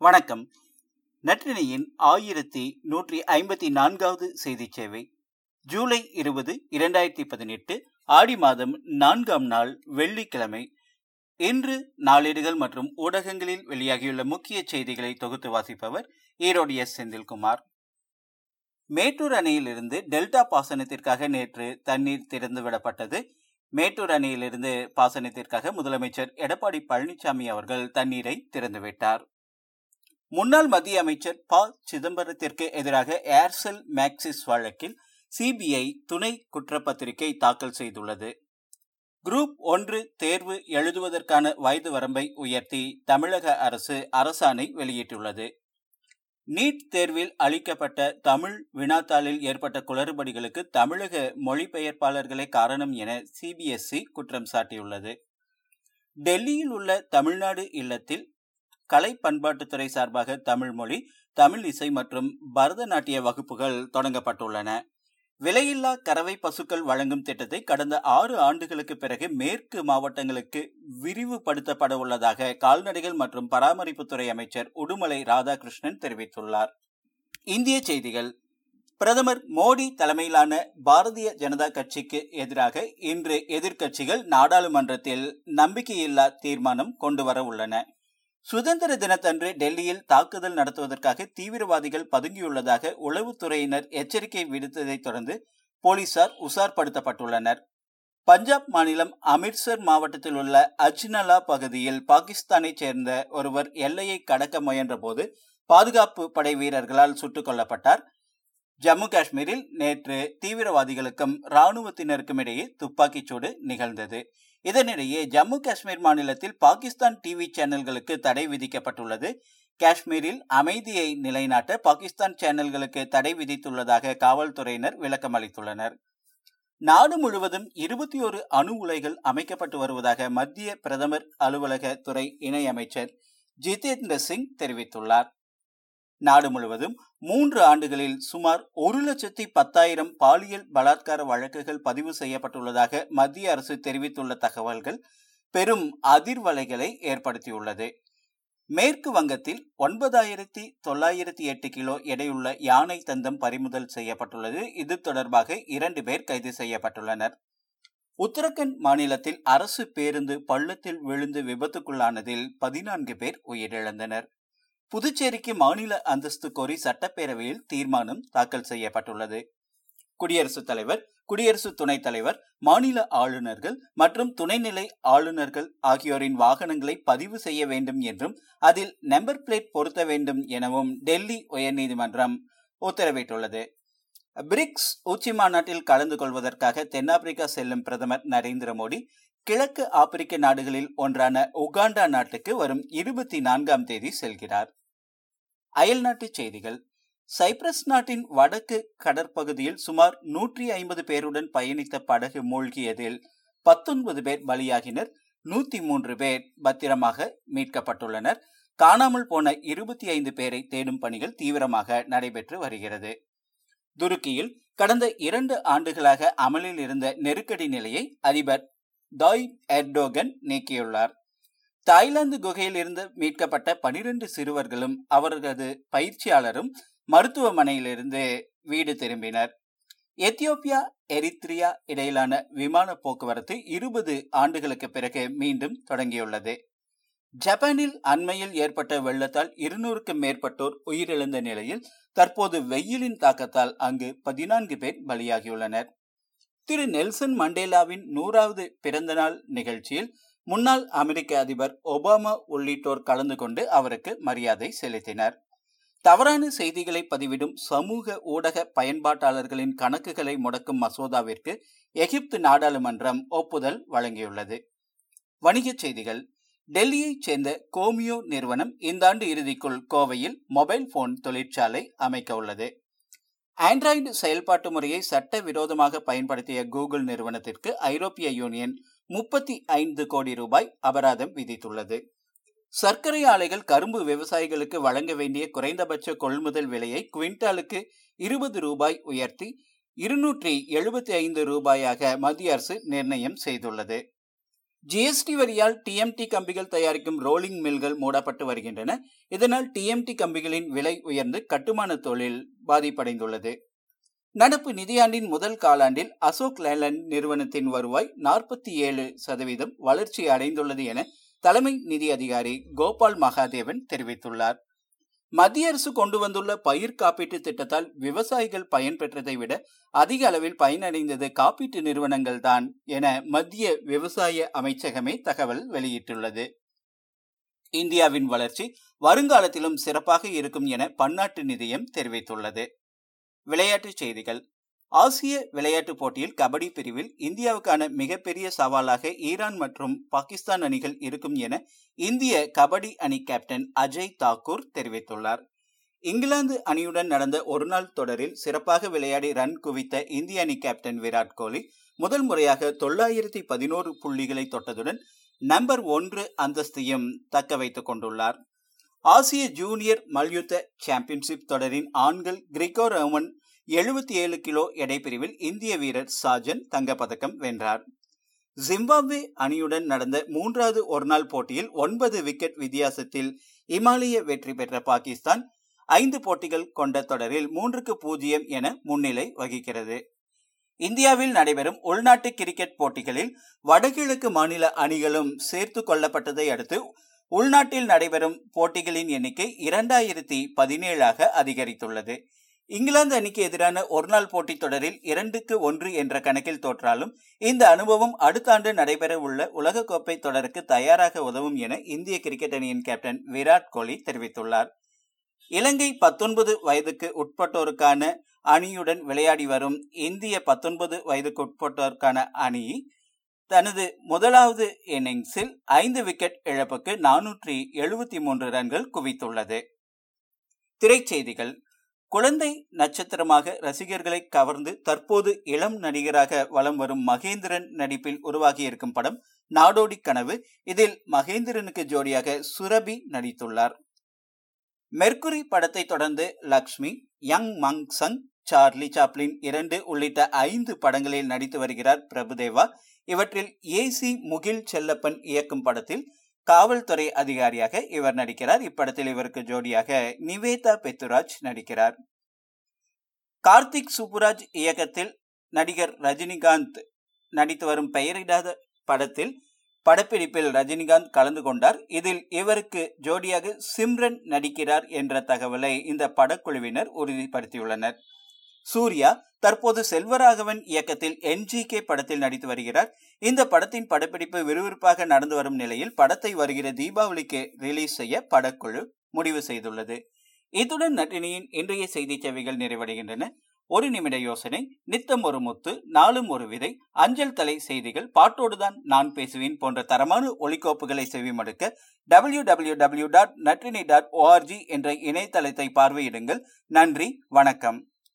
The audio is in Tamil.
வணக்கம். நற்றினியின் ஆயிரத்தி நூற்றி ஐம்பத்தி நான்காவது செய்தி சேவை. ஜூலை இருபது இரண்டாயிரத்தி பதினெட்டு ஆடி மாதம் நான்காம் நாள் வெள்ளிக்கிழமை. இன்று நாளேடுகள் மற்றும் ஊடகங்களில் வெளியாகியுள்ள முக்கிய செய்திகளை தொகுத்து வாசிப்பவர் ஈரோடு எஸ். செந்தில்குமார். மேட்டூர் அணையிலிருந்து டெல்டா பாசனத்திற்காக நேற்று தண்ணீர் திறந்துவிடப்பட்டது மேட்டூர் அணையிலிருந்து பாசனத்திற்காக முதலமைச்சர் எடப்பாடி பழனிசாமி அவர்கள் தண்ணீரை திறந்துவிட்டார் முன்னாள் மத்திய அமைச்சர் ப சிதம்பரத்திற்கு எதிராக ஏர்செல் மேக்சிஸ் வழக்கில் சிபிஐ துணை குற்றப்பத்திரிகை தாக்கல் செய்துள்ளது. குரூப் ஒன்று தேர்வு எழுதுவதற்கான வயது வரம்பை உயர்த்தி தமிழக அரசு அரசாணை வெளியிட்டுள்ளது. நீட் தேர்வில் அளிக்கப்பட்ட தமிழ் வினாத்தாளில் ஏற்பட்ட குளறுபடிகளுக்கு தமிழக மொழிபெயர்ப்பாளர்களே காரணம் என சிபிஎஸ்இ குற்றம் சாட்டியுள்ளது. டெல்லியில் உள்ள தமிழ்நாடு இல்லத்தில் கலை பண்பாட்டுத்துறை சார்பாக தமிழ் மொழி தமிழ் இசை மற்றும் பரதநாட்டிய வகுப்புகள் தொடங்கப்பட்டுள்ளன. விலையில்லா கறவை பசுக்கள் வழங்கும் திட்டத்தை கடந்த ஆறு ஆண்டுகளுக்கு பிறகு மேற்கு மாவட்டங்களுக்கு விரிவுபடுத்தப்பட உள்ளதாக கால்நடைகள் மற்றும் பராமரிப்புத்துறை அமைச்சர் உடுமலை ராதாகிருஷ்ணன் தெரிவித்துள்ளார். இந்திய செய்திகள். பிரதமர் மோடி தலைமையிலான பாரதிய ஜனதா கட்சிக்கு எதிராக இன்று எதிர்க்கட்சிகள் நாடாளுமன்றத்தில் நம்பிக்கையில்லா தீர்மானம் கொண்டுவர உள்ளன. சுதந்திர தினத்தன்று டெல்லியில் தாக்குதல் நடத்துவதற்காக தீவிரவாதிகள் பதுங்கியுள்ளதாக உளவுத்துறையினர் எச்சரிக்கை விடுத்ததைத் தொடர்ந்து போலீசார் உசார்படுத்தப்பட்டுள்ளனர் பஞ்சாப் மாநிலம் அமிர்த்சர் மாவட்டத்தில் உள்ள அஜ்னலா பகுதியில் பாகிஸ்தானைச் சேர்ந்த ஒருவர் எல்லையை கடக்க முயன்றபோது பாதுகாப்பு படை வீரர்களால் சுட்டுக் கொல்லப்பட்டார். ஜம்மு காஷ்மீரில் நேற்று தீவிரவாதிகளுக்கும் இராணுவத்தினருக்கும் இடையே துப்பாக்கிச்சூடு நிகழ்ந்தது. இதனிடையே ஜம்மு காஷ்மீர் மாநிலத்தில் பாகிஸ்தான் டிவி சேனல்களுக்கு தடை விதிக்கப்பட்டுள்ளது. காஷ்மீரில் அமைதியை நிலைநாட்ட பாகிஸ்தான் சேனல்களுக்கு தடை விதித்துள்ளதாக காவல்துறையினர் விளக்கம் அளித்துள்ளனர். நாடு முழுவதும் இருபத்தி ஒரு அணு உலைகள் அமைக்கப்பட்டு வருவதாக மத்திய பிரதமர் அலுவலக துறை இணையமைச்சர் ஜிதேந்திர சிங் தெரிவித்துள்ளார். நாடு முழுவதும் மூன்று ஆண்டுகளில் சுமார் ஒரு லட்சத்தி பத்தாயிரம் பாலியல் பலாத்கார வழக்குகள் பதிவு செய்யப்பட்டுள்ளதாக மத்திய அரசு தெரிவித்துள்ள தகவல்கள் பெரும் அதிர்வலைகளை ஏற்படுத்தியுள்ளது. மேற்கு வங்கத்தில் ஒன்பதாயிரத்தி தொள்ளாயிரத்தி எட்டு கிலோ எடையுள்ள யானை தந்தம் பறிமுதல் செய்யப்பட்டுள்ளது. இது தொடர்பாக இரண்டு பேர் கைது செய்யப்பட்டுள்ளனர். உத்தரகண்ட் மாநிலத்தில் அரசு பேருந்து பள்ளத்தில் விழுந்து விபத்துக்குள்ளானதில் பதினான்கு பேர் உயிரிழந்தனர். புதுச்சேரிக்கு மாநில அந்தஸ்து கோரி சட்டப்பேரவையில் தீர்மானம் தாக்கல் செய்யப்பட்டுள்ளது. குடியரசுத் தலைவர் குடியரசு துணைத் தலைவர் மாநில ஆளுநர்கள் மற்றும் துணைநிலை ஆளுநர்கள் ஆகியோரின் வாகனங்களை பதிவு செய்ய வேண்டும் என்றும் அதில் நம்பர் பிளேட் பொருத்த வேண்டும் எனவும் டெல்லி உயர்நீதிமன்றம் உத்தரவிட்டுள்ளது. பிரிக்ஸ் உச்சி மாநாட்டில் கலந்து கொள்வதற்காக தென்னாப்பிரிக்கா செல்லும் பிரதமர் நரேந்திர மோடி கிழக்கு ஆப்பிரிக்க நாடுகளில் ஒன்றான உகாண்டா நாட்டுக்கு வரும் இருபத்தி நான்காம் தேதி செல்கிறார். அயல்நாட்டு செய்திகள். சைப்ரஸ் நாட்டின் வடக்கு கடற்பகுதியில் சுமார் நூற்றி ஐம்பது பேருடன் பயணித்த படகு மூழ்கியதில் பத்தொன்பது பேர் பலியாகினர். நூத்தி மூன்று பேர் பத்திரமாக மீட்கப்பட்டுள்ளனர். காணாமல் போன இருபத்தி ஐந்து பேரை தேடும் பணிகள் தீவிரமாக நடைபெற்று வருகிறது. துருக்கியில் கடந்த இரண்டு ஆண்டுகளாக அமலில் இருந்த நெருக்கடி நிலையை அதிபர் தாய் எர்டோகன் நீக்கியுள்ளார். தாய்லாந்து குகையில் இருந்து மீட்கப்பட்ட பனிரெண்டு சிறுவர்களும் அவர்களது பயிற்சியாளரும் மருத்துவமனையிலிருந்து வீடு திரும்பினர். எத்தியோப்பியா எரித்ரியா இடையிலான விமான போக்குவரத்து இருபது ஆண்டுகளுக்கு பிறகு மீண்டும் தொடங்கியுள்ளது. ஜப்பானில் அண்மையில் ஏற்பட்ட வெள்ளத்தால் இருநூறுக்கும் மேற்பட்டோர் உயிரிழந்த நிலையில் தற்போது வெயிலின் தாக்கத்தால் அங்கு பதினான்கு பேர் பலியாகியுள்ளனர். திரு நெல்சன் மண்டேலாவின் நூறாவது பிறந்தநாள் நிகழ்ச்சியில் முன்னாள் அமெரிக்க அதிபர் ஒபாமா உள்ளிட்டோர் கலந்து கொண்டு அவருக்கு மரியாதை செலுத்தினர். தவறான செய்திகளை பதிவிடும் சமூக ஊடக பயன்பாட்டாளர்களின் கணக்குகளை முடக்கும் மசோதாவிற்கு எகிப்து நாடாளுமன்றம் ஒப்புதல் வழங்கியுள்ளது. வணிகச் செய்திகள். டெல்லியைச் சேர்ந்த கோமியோ நிறுவனம் இந்த ஆண்டு இறுதிக்குள் கோவையில் மொபைல் போன் தொழிற்சாலை அமைக்க உள்ளது. ஆண்ட்ராய்டு செயல்பாட்டு முறையை சட்டவிரோதமாக பயன்படுத்திய கூகுள் நிறுவனத்திற்கு ஐரோப்பிய யூனியன் முப்பத்தி ஐந்து கோடி ரூபாய் அபராதம் விதித்துள்ளது. சர்க்கரை ஆலைகள் கரும்பு விவசாயிகளுக்கு வழங்க வேண்டிய குறைந்தபட்ச கொள்முதல் விலையை குவிண்டாலுக்கு இருபது ரூபாய் உயர்த்தி இருநூற்றி எழுபத்தி ஐந்து ரூபாயாக மத்திய அரசு நிர்ணயம் செய்துள்ளது. ஜிஎஸ்டி வரியால் டிஎம்டி கம்பிகள் தயாரிக்கும் ரோலிங் மில்கள் மூடப்பட்டு வருகின்றன. இதனால் டிஎம்டி கம்பிகளின் விலை உயர்ந்து கட்டுமான தொழில் பாதிப்படைந்துள்ளது. நடப்பு நிதியாண்டின் முதல் காலாண்டில் அசோக் லேலண்ட் நிறுவனத்தின் வருவாய் நாற்பத்தி ஏழு சதவீதம் வளர்ச்சி அடைந்துள்ளது என தலைமை நிதி அதிகாரி கோபால் மகாதேவன் தெரிவித்துள்ளார். மத்திய அரசு கொண்டு வந்துள்ள பயிர் காப்பீட்டு திட்டத்தால் விவசாயிகள் பயன்பெற்றதை விட அதிக அளவில் பயனடைந்தது காப்பீட்டு நிறுவனங்கள் தான் என மத்திய விவசாய அமைச்சகமே தகவல் வெளியிட்டுள்ளது. இந்தியாவின் வளர்ச்சி வருங்காலத்திலும் சிறப்பாக இருக்கும் என பன்னாட்டு நிதியம் தெரிவித்துள்ளது. விளையாட்டுச் செய்திகள். ஆசிய விளையாட்டுப் போட்டியில் கபடி பிரிவில் இந்தியாவுக்கான மிகப்பெரிய சவாலாக ஈரான் மற்றும் பாகிஸ்தான் அணிகள் இருக்கும் என இந்திய கபடி அணி கேப்டன் அஜய் தாக்கூர் தெரிவித்துள்ளார். இங்கிலாந்து அணியுடன் நடந்த ஒருநாள் தொடரில் சிறப்பாக விளையாடி ரன் குவித்த இந்திய அணி கேப்டன் விராட் கோலி முதல் முறையாக தொள்ளாயிரத்தி பதினோரு புள்ளிகளை தொட்டதுடன் நம்பர் ஒன்று அந்தஸ்தையும் தக்க வைத்துக் கொண்டுள்ளார். ஆசிய ஜூனியர் மல்யுத்த சாம்பியன்ஷிப் தொடரின் ஆண்கள் கிரிகோ ரோமன் எழுபத்தி ஏழு கிலோ எடை பிரிவில் இந்திய வீரர் சாஜன் தங்கப்பதக்கம் வென்றார். ஜிம்பாப்வே அணியுடன் நடந்த மூன்றாவது ஒருநாள் போட்டியில் ஒன்பது விக்கெட் வித்தியாசத்தில் இமாலய வெற்றி பெற்ற பாகிஸ்தான் ஐந்து போட்டிகள் கொண்ட தொடரில் மூன்றுக்கு பூஜ்ஜியம் என முன்னிலை வகிக்கிறது. இந்தியாவில் நடைபெறும் உள்நாட்டு கிரிக்கெட் போட்டிகளில் வடகிழக்கு மாநில அணிகளும் சேர்த்து கொள்ளப்பட்டதை அடுத்து உள்நாட்டில் நடைபெறும் போட்டிகளின் எண்ணிக்கை இரண்டாயிரத்தி பதினேழாக அதிகரித்துள்ளது. இங்கிலாந்து அணிக்கு எதிரான ஒருநாள் போட்டித் தொடரில் இரண்டுக்கு ஒன்று என்ற கணக்கில் தோற்றாலும் இந்த அனுபவம் அடுத்த ஆண்டு நடைபெற உள்ள உலகக்கோப்பை தொடருக்கு தயாராக உதவும் என இந்திய கிரிக்கெட் அணியின் கேப்டன் விராட் கோலி தெரிவித்துள்ளார். இலங்கை பத்தொன்பது வயதுக்கு உட்பட்டோருக்கான அணியுடன் விளையாடி வரும் இந்திய பத்தொன்பது வயதுக்கு உட்பட்டோருக்கான அணி தனது முதலாவது இன்னிங்ஸில் ஐந்து விக்கெட் இழப்புக்கு நானூற்றி எழுபத்தி மூன்று ரன்கள் குவித்துள்ளது. திரைச்செய்திகள். குழந்தை நட்சத்திரமாக ரசிகர்களை கவர்ந்து தற்போது இளம் நடிகராக வலம் வரும் மகேந்திரன் நடிப்பில் உருவாகியிருக்கும் படம் நாடோடி கனவு. இதில் மகேந்திரனுக்கு ஜோடியாக சுரபி நடித்துள்ளார். மெர்குரி படத்தை தொடர்ந்து Lakshmi young மங் Sangh Charlie Chaplin இரண்டு உள்ளிட்ட ஐந்து படங்களில் நடித்து வருகிறார் பிரபுதேவா. இவற்றில் ஏசி முகில் செல்லப்பன் இயக்கும் படத்தில் காவல்துறை அதிகாரியாக இவர் நடிக்கிறார். இப்படத்தில் இவருக்கு ஜோடியாக நிவேதா பெத்துராஜ் நடிக்கிறார். கார்த்திக் சுப்புராஜ் இயக்கத்தில் நடிகர் ரஜினிகாந்த் நடித்து வரும் பெயரிடாத படத்தில் படப்பிடிப்பில் ரஜினிகாந்த் கலந்து கொண்டார். இதில் இவருக்கு ஜோடியாக சிம்ரன் நடிக்கிறார் என்ற தகவலை இந்த படக்குழுவினர் உறுதிப்படுத்தியுள்ளனர். சூர்யா தற்போது செல்வராகவன் இயக்கத்தில் என்ஜிகே படத்தில் நடித்து வருகிறார். இந்த படத்தின் படப்பிடிப்பு விறுவிறுப்பாக நடந்து வரும் நிலையில் படத்தை வருகிற தீபாவளிக்கு ரிலீஸ் செய்ய படக்குழு முடிவு செய்துள்ளது. இத்துடன் நட்டினியின் இன்றைய செய்தி சேவைகள் நிறைவடைகின்றன. ஒரு நிமிட யோசனை நித்தம் ஒரு முத்து நாளும் ஒரு விதை அஞ்சல் தலை செய்திகள் பாட்டோடுதான் நான் பேசுவேன் போன்ற தரமான ஒலிக்கோப்புகளை செவிமடுக்க W W W dot Natrinai dot O R G என்ற இணையதளத்தை பார்வையிடுங்கள். நன்றி வணக்கம்.